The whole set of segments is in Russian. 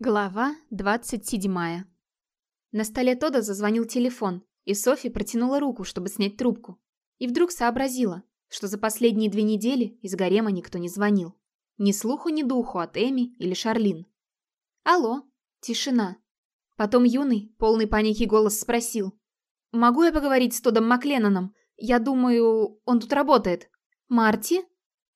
Глава 27 На столе Тода зазвонил телефон, и Софи протянула руку, чтобы снять трубку. И вдруг сообразила, что за последние две недели из гарема никто не звонил. Ни слуху, ни духу от Эми или Шарлин. «Алло!» Тишина. Потом юный, полный паники голос спросил. «Могу я поговорить с Тодом Макленноном? Я думаю, он тут работает». «Марти?»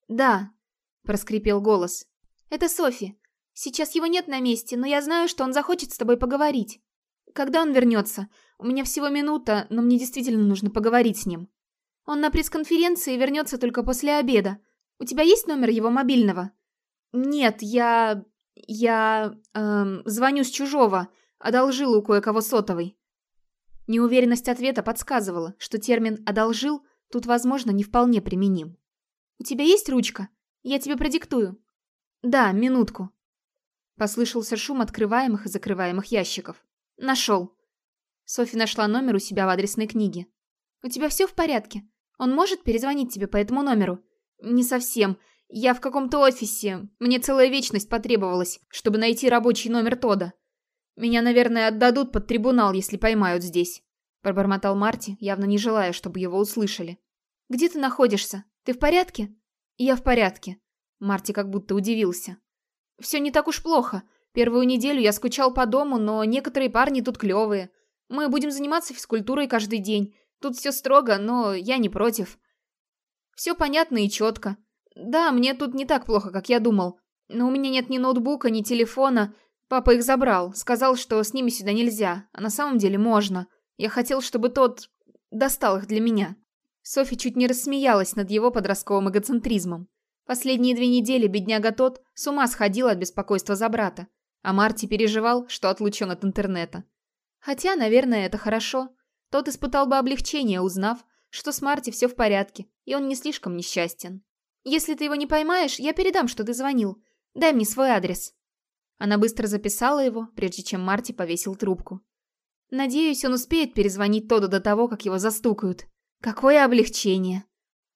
«Да», – проскрипел голос. «Это Софи. Сейчас его нет на месте, но я знаю, что он захочет с тобой поговорить. Когда он вернется? У меня всего минута, но мне действительно нужно поговорить с ним. Он на пресс-конференции вернется только после обеда. У тебя есть номер его мобильного? Нет, я... я... Эм, звоню с чужого. Одолжил у кое-кого сотовый. Неуверенность ответа подсказывала, что термин «одолжил» тут, возможно, не вполне применим. «У тебя есть ручка? Я тебе продиктую». «Да, минутку». Послышался шум открываемых и закрываемых ящиков. Нашел. Софи нашла номер у себя в адресной книге. «У тебя все в порядке? Он может перезвонить тебе по этому номеру?» «Не совсем. Я в каком-то офисе. Мне целая вечность потребовалась, чтобы найти рабочий номер Тода. Меня, наверное, отдадут под трибунал, если поймают здесь», пробормотал Марти, явно не желая, чтобы его услышали. «Где ты находишься? Ты в порядке?» «Я в порядке». Марти как будто удивился. Все не так уж плохо. Первую неделю я скучал по дому, но некоторые парни тут клевые. Мы будем заниматься физкультурой каждый день. Тут все строго, но я не против. Все понятно и четко. Да, мне тут не так плохо, как я думал. Но у меня нет ни ноутбука, ни телефона. Папа их забрал, сказал, что с ними сюда нельзя, а на самом деле можно. Я хотел, чтобы тот достал их для меня. Софи чуть не рассмеялась над его подростковым эгоцентризмом. Последние две недели бедняга тот с ума сходил от беспокойства за брата, а Марти переживал, что отлучен от интернета. Хотя, наверное, это хорошо. Тот испытал бы облегчение, узнав, что с Марти все в порядке, и он не слишком несчастен. «Если ты его не поймаешь, я передам, что ты звонил. Дай мне свой адрес». Она быстро записала его, прежде чем Марти повесил трубку. Надеюсь, он успеет перезвонить Тоду до того, как его застукают. Какое облегчение!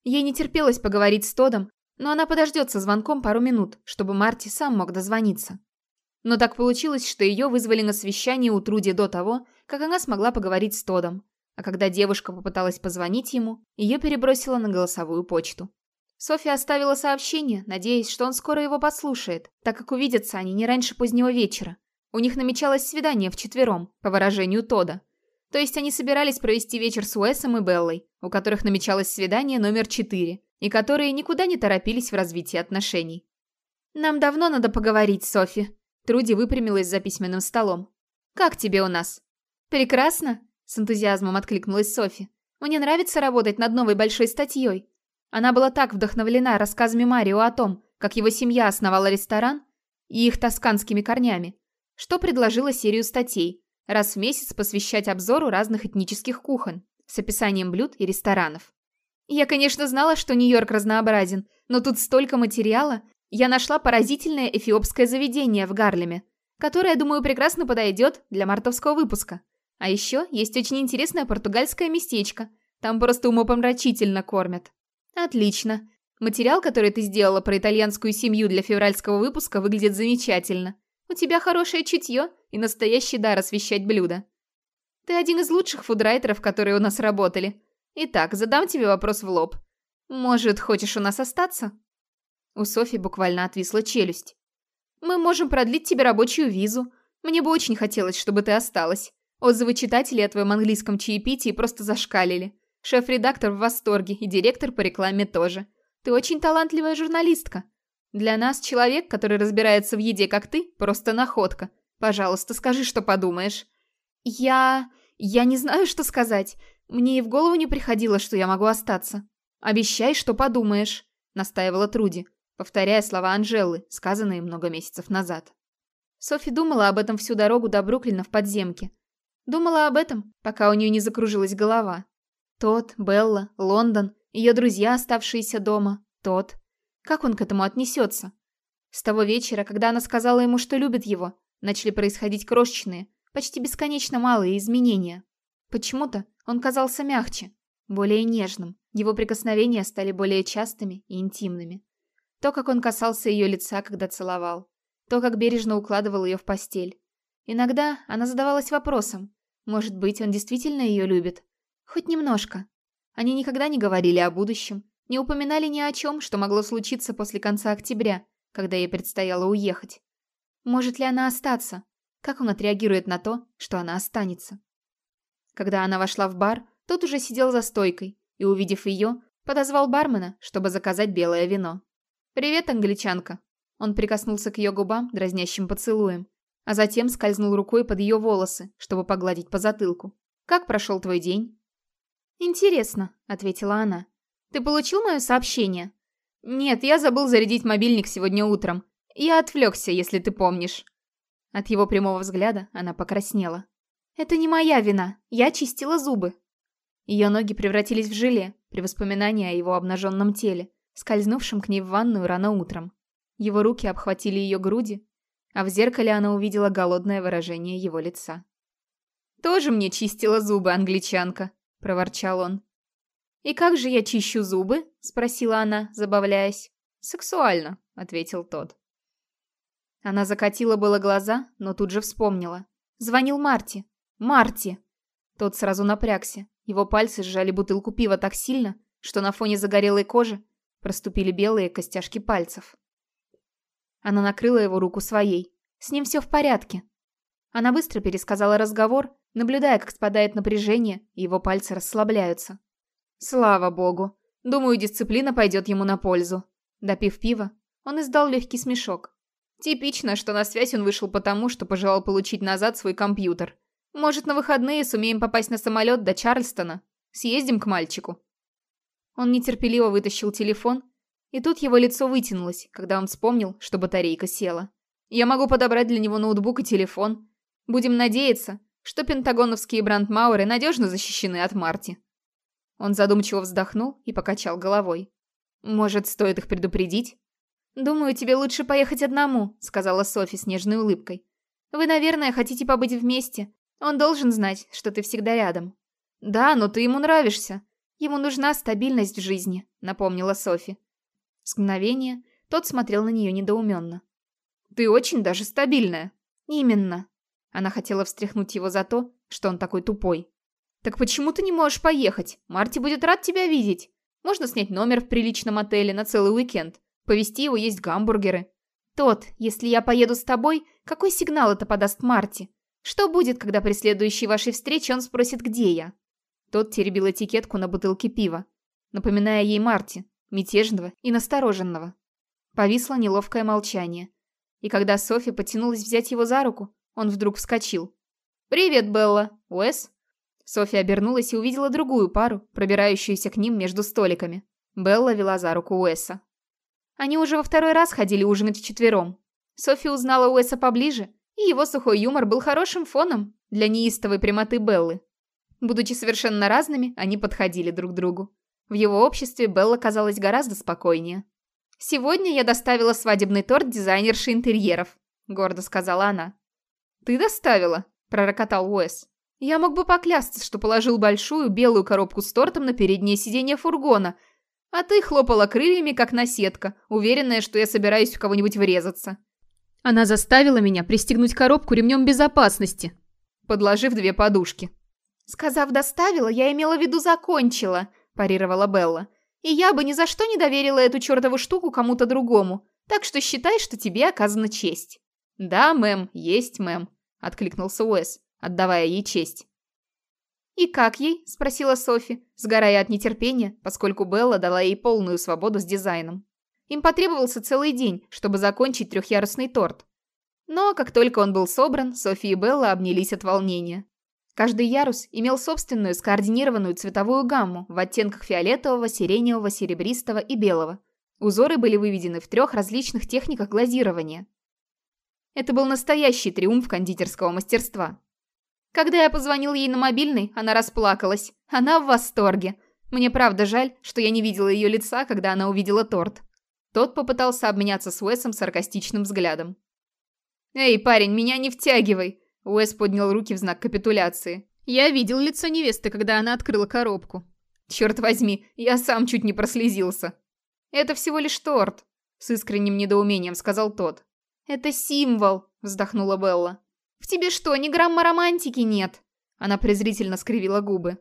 Ей не терпелось поговорить с Тодом, но она подождет со звонком пару минут, чтобы Марти сам мог дозвониться. Но так получилось, что ее вызвали на совещание у Труди до того, как она смогла поговорить с Тодом. А когда девушка попыталась позвонить ему, ее перебросило на голосовую почту. Софья оставила сообщение, надеясь, что он скоро его послушает, так как увидятся они не раньше позднего вечера. У них намечалось свидание вчетвером, по выражению Тода. То есть они собирались провести вечер с Уэсом и Беллой, у которых намечалось свидание номер четыре, и которые никуда не торопились в развитии отношений. «Нам давно надо поговорить, Софи», — Труди выпрямилась за письменным столом. «Как тебе у нас?» «Прекрасно», — с энтузиазмом откликнулась Софи. «Мне нравится работать над новой большой статьей». Она была так вдохновлена рассказами Марио о том, как его семья основала ресторан и их тосканскими корнями, что предложила серию статей, раз в месяц посвящать обзору разных этнических кухонь с описанием блюд и ресторанов. Я, конечно, знала, что Нью-Йорк разнообразен, но тут столько материала. Я нашла поразительное эфиопское заведение в Гарлеме, которое, думаю, прекрасно подойдет для мартовского выпуска. А еще есть очень интересное португальское местечко. Там просто умопомрачительно кормят. Отлично. Материал, который ты сделала про итальянскую семью для февральского выпуска, выглядит замечательно. У тебя хорошее чутье и настоящий дар освещать блюда. Ты один из лучших фудрайтеров, которые у нас работали. Итак, задам тебе вопрос в лоб. Может, хочешь у нас остаться? У Софи буквально отвисла челюсть. Мы можем продлить тебе рабочую визу. Мне бы очень хотелось, чтобы ты осталась. Отзывы читателей о твоем английском чаепитии просто зашкалили. Шеф-редактор в восторге и директор по рекламе тоже. Ты очень талантливая журналистка. Для нас человек, который разбирается в еде, как ты, просто находка. Пожалуйста, скажи, что подумаешь. Я... я не знаю, что сказать. Мне и в голову не приходило, что я могу остаться. Обещай, что подумаешь, настаивала Труди, повторяя слова Анжелы, сказанные много месяцев назад. Софи думала об этом всю дорогу до Бруклина в подземке. Думала об этом, пока у нее не закружилась голова. Тот, Белла, Лондон, ее друзья, оставшиеся дома, тот. Как он к этому отнесется? С того вечера, когда она сказала ему, что любит его, начали происходить крошечные, почти бесконечно малые изменения. Почему-то он казался мягче, более нежным. Его прикосновения стали более частыми и интимными. То, как он касался ее лица, когда целовал. то, как бережно укладывал ее в постель. Иногда она задавалась вопросом, может быть, он действительно ее любит? Хоть немножко. Они никогда не говорили о будущем, не упоминали ни о чем, что могло случиться после конца октября, когда ей предстояло уехать. Может ли она остаться? Как он отреагирует на то, что она останется? Когда она вошла в бар, тот уже сидел за стойкой и, увидев ее, подозвал бармена, чтобы заказать белое вино. «Привет, англичанка!» Он прикоснулся к ее губам дразнящим поцелуем, а затем скользнул рукой под ее волосы, чтобы погладить по затылку. «Как прошел твой день?» «Интересно», — ответила она. «Ты получил мое сообщение?» «Нет, я забыл зарядить мобильник сегодня утром. Я отвлекся, если ты помнишь». От его прямого взгляда она покраснела. «Это не моя вина. Я чистила зубы». Ее ноги превратились в желе при воспоминании о его обнаженном теле, скользнувшем к ней в ванную рано утром. Его руки обхватили ее груди, а в зеркале она увидела голодное выражение его лица. «Тоже мне чистила зубы, англичанка», — проворчал он. «И как же я чищу зубы?» — спросила она, забавляясь. «Сексуально», — ответил тот. Она закатила было глаза, но тут же вспомнила. Звонил Марти. Марти! Тот сразу напрягся. Его пальцы сжали бутылку пива так сильно, что на фоне загорелой кожи проступили белые костяшки пальцев. Она накрыла его руку своей. С ним все в порядке. Она быстро пересказала разговор, наблюдая, как спадает напряжение, и его пальцы расслабляются. Слава богу. Думаю, дисциплина пойдет ему на пользу. Допив пива, он издал легкий смешок. Типично, что на связь он вышел потому, что пожелал получить назад свой компьютер. Может, на выходные сумеем попасть на самолет до Чарльстона? Съездим к мальчику. Он нетерпеливо вытащил телефон, и тут его лицо вытянулось, когда он вспомнил, что батарейка села. Я могу подобрать для него ноутбук и телефон. Будем надеяться, что пентагоновские брандмауэры надежно защищены от Марти. Он задумчиво вздохнул и покачал головой. Может, стоит их предупредить? «Думаю, тебе лучше поехать одному», — сказала Софи с нежной улыбкой. «Вы, наверное, хотите побыть вместе. Он должен знать, что ты всегда рядом». «Да, но ты ему нравишься. Ему нужна стабильность в жизни», — напомнила Софи. С мгновения тот смотрел на нее недоуменно. «Ты очень даже стабильная». «Именно». Она хотела встряхнуть его за то, что он такой тупой. «Так почему ты не можешь поехать? Марти будет рад тебя видеть. Можно снять номер в приличном отеле на целый уикенд. Повести его есть гамбургеры. Тот, если я поеду с тобой, какой сигнал это подаст Марти? Что будет, когда при следующей вашей встрече он спросит, где я? Тот теребил этикетку на бутылке пива, напоминая ей Марти, мятежного и настороженного. Повисло неловкое молчание. И когда Софи потянулась взять его за руку, он вдруг вскочил. «Привет, Белла! Уэс?» Софи обернулась и увидела другую пару, пробирающуюся к ним между столиками. Белла вела за руку Уэса. Они уже во второй раз ходили ужинать вчетвером. Софи узнала Уэса поближе, и его сухой юмор был хорошим фоном для неистовой прямоты Беллы. Будучи совершенно разными, они подходили друг другу. В его обществе Белла казалась гораздо спокойнее. «Сегодня я доставила свадебный торт дизайнерши интерьеров», — гордо сказала она. «Ты доставила?» — пророкотал Уэс. «Я мог бы поклясться, что положил большую белую коробку с тортом на переднее сиденье фургона, а ты хлопала крыльями, как наседка, уверенная, что я собираюсь в кого-нибудь врезаться. Она заставила меня пристегнуть коробку ремнем безопасности, подложив две подушки. «Сказав «доставила», я имела в виду «закончила», – парировала Белла. «И я бы ни за что не доверила эту чертову штуку кому-то другому, так что считай, что тебе оказана честь». «Да, мэм, есть мэм», – откликнулся Уэс, отдавая ей честь. «И как ей?» – спросила Софи, сгорая от нетерпения, поскольку Белла дала ей полную свободу с дизайном. Им потребовался целый день, чтобы закончить трехъярусный торт. Но как только он был собран, Софи и Белла обнялись от волнения. Каждый ярус имел собственную скоординированную цветовую гамму в оттенках фиолетового, сиреневого, серебристого и белого. Узоры были выведены в трех различных техниках глазирования. Это был настоящий триумф кондитерского мастерства. Когда я позвонил ей на мобильный, она расплакалась. Она в восторге. Мне правда жаль, что я не видела ее лица, когда она увидела торт. Тот попытался обменяться с Уэсом саркастичным взглядом. «Эй, парень, меня не втягивай!» Уэс поднял руки в знак капитуляции. Я видел лицо невесты, когда она открыла коробку. Черт возьми, я сам чуть не прослезился. «Это всего лишь торт», — с искренним недоумением сказал тот. «Это символ», — вздохнула Белла. «В тебе что, ни грамма романтики нет?» Она презрительно скривила губы.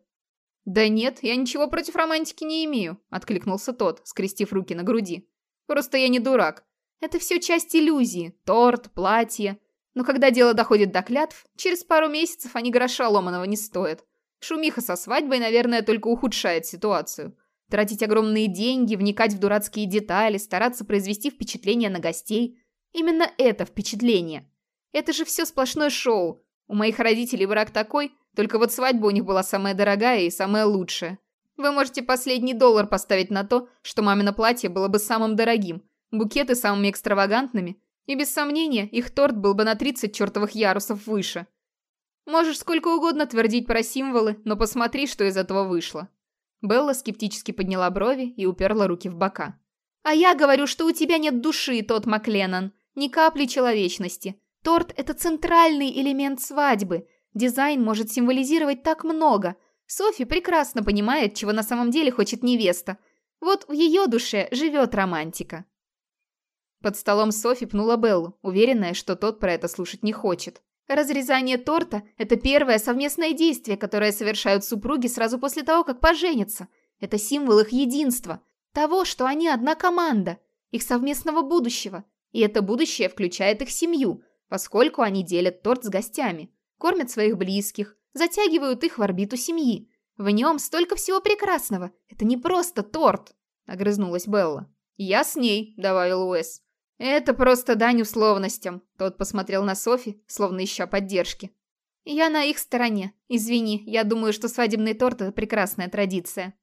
«Да нет, я ничего против романтики не имею», — откликнулся тот, скрестив руки на груди. «Просто я не дурак. Это все часть иллюзии. Торт, платье. Но когда дело доходит до клятв, через пару месяцев они гроша ломаного не стоят. Шумиха со свадьбой, наверное, только ухудшает ситуацию. Тратить огромные деньги, вникать в дурацкие детали, стараться произвести впечатление на гостей. Именно это впечатление. Это же все сплошное шоу. У моих родителей брак такой, только вот свадьба у них была самая дорогая и самая лучшая. Вы можете последний доллар поставить на то, что мамино платье было бы самым дорогим, букеты самыми экстравагантными, и без сомнения их торт был бы на 30 чертовых ярусов выше. Можешь сколько угодно твердить про символы, но посмотри, что из этого вышло. Белла скептически подняла брови и уперла руки в бока. «А я говорю, что у тебя нет души, тот Макленнон. Ни капли человечности. Торт – это центральный элемент свадьбы. Дизайн может символизировать так много. Софи прекрасно понимает, чего на самом деле хочет невеста. Вот в ее душе живет романтика. Под столом Софи пнула Беллу, уверенная, что тот про это слушать не хочет. Разрезание торта – это первое совместное действие, которое совершают супруги сразу после того, как поженятся. Это символ их единства, того, что они одна команда, их совместного будущего. И это будущее включает их семью, поскольку они делят торт с гостями кормят своих близких, затягивают их в орбиту семьи. В нем столько всего прекрасного. Это не просто торт, огрызнулась Белла. Я с ней, добавил Уэс. Это просто дань условностям. Тот посмотрел на Софи, словно ища поддержки. Я на их стороне. Извини, я думаю, что свадебный торт это прекрасная традиция.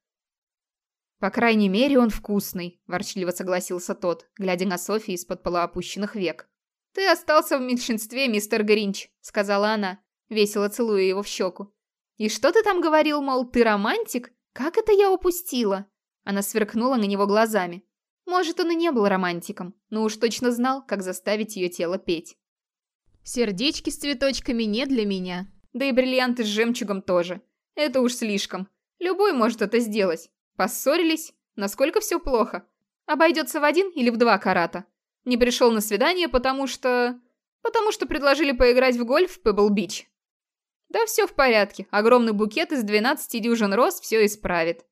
По крайней мере, он вкусный, ворчливо согласился тот, глядя на Софи из-под полуопущенных век. «Ты остался в меньшинстве, мистер Гринч», — сказала она, весело целуя его в щеку. «И что ты там говорил, мол, ты романтик? Как это я упустила?» Она сверкнула на него глазами. Может, он и не был романтиком, но уж точно знал, как заставить ее тело петь. «Сердечки с цветочками не для меня. Да и бриллианты с жемчугом тоже. Это уж слишком. Любой может это сделать. Поссорились? Насколько все плохо? Обойдется в один или в два карата?» Не пришел на свидание, потому что... Потому что предложили поиграть в гольф в Пебл-Бич. Да все в порядке. Огромный букет из 12 дюжин роз все исправит.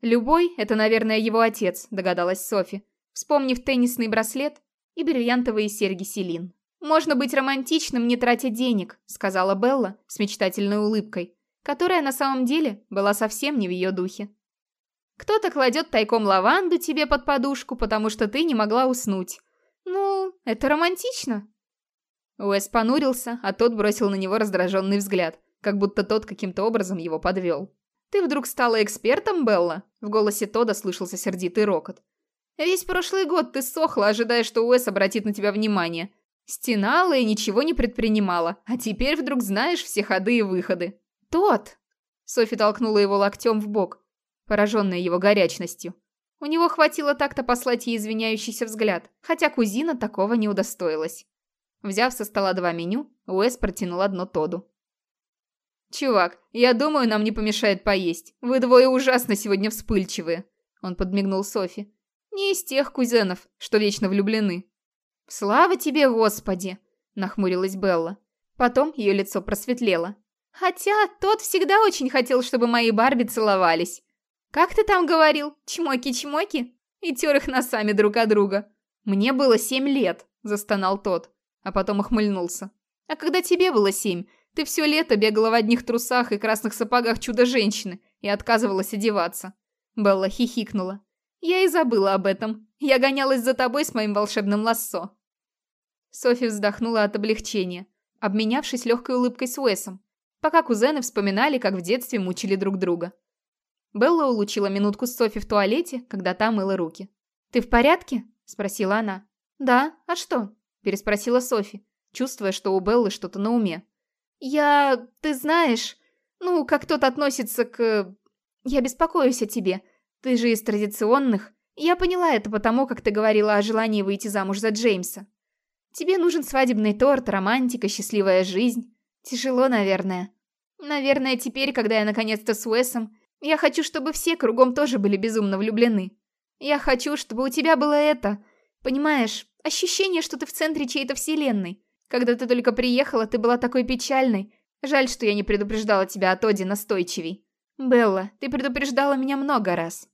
Любой – это, наверное, его отец, догадалась Софи, вспомнив теннисный браслет и бриллиантовые серьги Селин. «Можно быть романтичным, не тратя денег», – сказала Белла с мечтательной улыбкой, которая на самом деле была совсем не в ее духе. Кто-то кладет тайком лаванду тебе под подушку, потому что ты не могла уснуть. Ну, это романтично. Уэс понурился, а тот бросил на него раздраженный взгляд, как будто тот каким-то образом его подвел. «Ты вдруг стала экспертом, Белла?» В голосе Тода слышался сердитый рокот. «Весь прошлый год ты сохла, ожидая, что Уэс обратит на тебя внимание. Стенала и ничего не предпринимала, а теперь вдруг знаешь все ходы и выходы». «Тот!» Софи толкнула его локтем в бок пораженная его горячностью. У него хватило так-то послать ей извиняющийся взгляд, хотя кузина такого не удостоилась. Взяв со стола два меню, Уэс протянул одно Тоду. «Чувак, я думаю, нам не помешает поесть. Вы двое ужасно сегодня вспыльчивые», — он подмигнул Софи. «Не из тех кузенов, что вечно влюблены». «Слава тебе, Господи!» — нахмурилась Белла. Потом ее лицо просветлело. «Хотя тот всегда очень хотел, чтобы мои Барби целовались. «Как ты там говорил? Чмоки-чмоки?» И тер их носами друг от друга. «Мне было семь лет», – застонал тот, а потом охмыльнулся. «А когда тебе было семь, ты все лето бегала в одних трусах и красных сапогах чудо-женщины и отказывалась одеваться». Белла хихикнула. «Я и забыла об этом. Я гонялась за тобой с моим волшебным лассо». Софи вздохнула от облегчения, обменявшись легкой улыбкой с Уэсом, пока кузены вспоминали, как в детстве мучили друг друга. Белла улучила минутку с Софи в туалете, когда та мыла руки. «Ты в порядке?» – спросила она. «Да, а что?» – переспросила Софи, чувствуя, что у Беллы что-то на уме. «Я... ты знаешь... ну, как тот относится к... Я беспокоюсь о тебе. Ты же из традиционных. Я поняла это потому, как ты говорила о желании выйти замуж за Джеймса. Тебе нужен свадебный торт, романтика, счастливая жизнь. Тяжело, наверное. Наверное, теперь, когда я наконец-то с Уэсом, я хочу, чтобы все кругом тоже были безумно влюблены. Я хочу, чтобы у тебя было это... Понимаешь, ощущение, что ты в центре чьей-то вселенной. Когда ты только приехала, ты была такой печальной. Жаль, что я не предупреждала тебя о Тоде настойчивей. Белла, ты предупреждала меня много раз.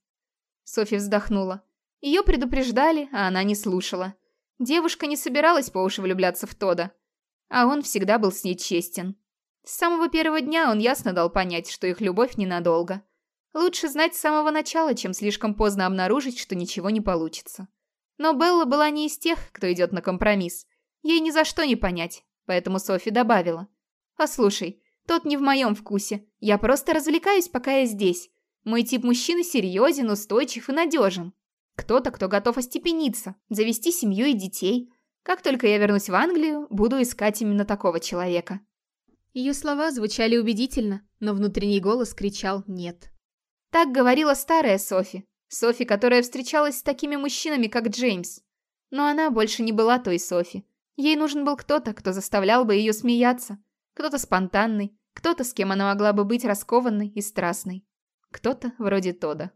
Софи вздохнула. Ее предупреждали, а она не слушала. Девушка не собиралась по уши влюбляться в Тода. А он всегда был с ней честен. С самого первого дня он ясно дал понять, что их любовь ненадолго. Лучше знать с самого начала, чем слишком поздно обнаружить, что ничего не получится. Но Белла была не из тех, кто идет на компромисс. Ей ни за что не понять, поэтому Софи добавила. «Послушай, тот не в моем вкусе. Я просто развлекаюсь, пока я здесь. Мой тип мужчины серьезен, устойчив и надежен. Кто-то, кто готов остепениться, завести семью и детей. Как только я вернусь в Англию, буду искать именно такого человека». Ее слова звучали убедительно, но внутренний голос кричал «нет». Так говорила старая Софи. Софи, которая встречалась с такими мужчинами, как Джеймс. Но она больше не была той Софи. Ей нужен был кто-то, кто заставлял бы ее смеяться. Кто-то спонтанный, кто-то, с кем она могла бы быть раскованной и страстной. Кто-то вроде Тода.